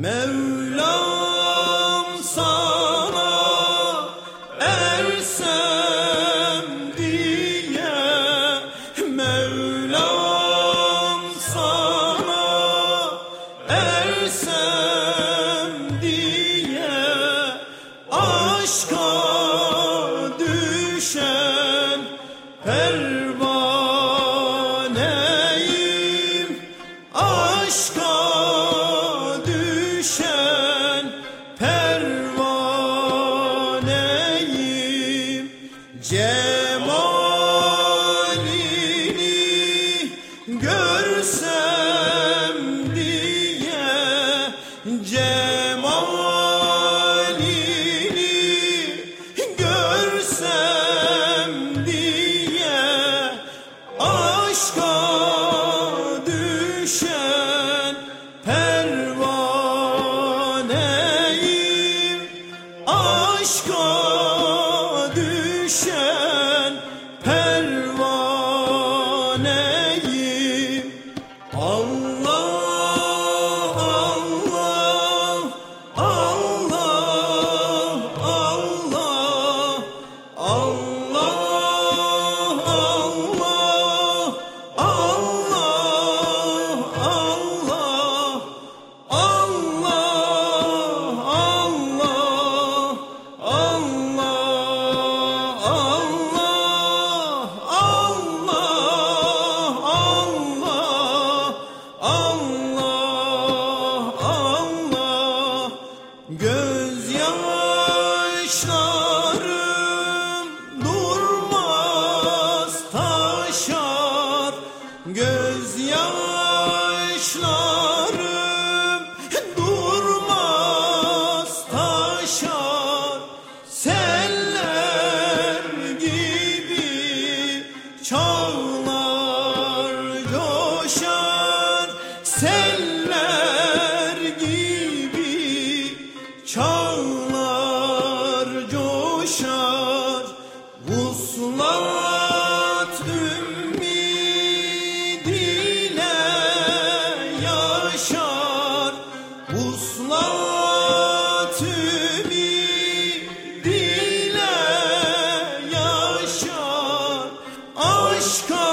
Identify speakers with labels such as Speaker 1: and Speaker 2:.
Speaker 1: Mevlam sana ersem diye Mevlam sana ersem diye Aşka should. seller gibi çağlar coşar vuslat ümidiyle yaşar. Vuslat ümidiyle yaşar. Aşka